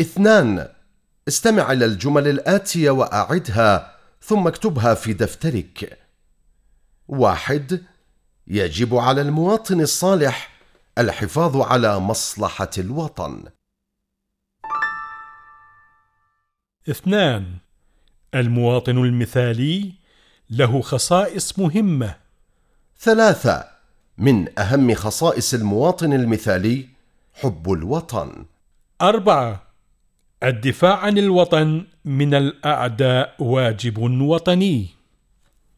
اثنان. استمع إلى الجمل الآتية وأعدها ثم اكتبها في دفترك. واحد. يجب على المواطن الصالح الحفاظ على مصلحة الوطن. اثنان. المواطن المثالي له خصائص مهمة. ثلاثة. من أهم خصائص المواطن المثالي حب الوطن. أربعة. الدفاع عن الوطن من الأعداء واجب وطني.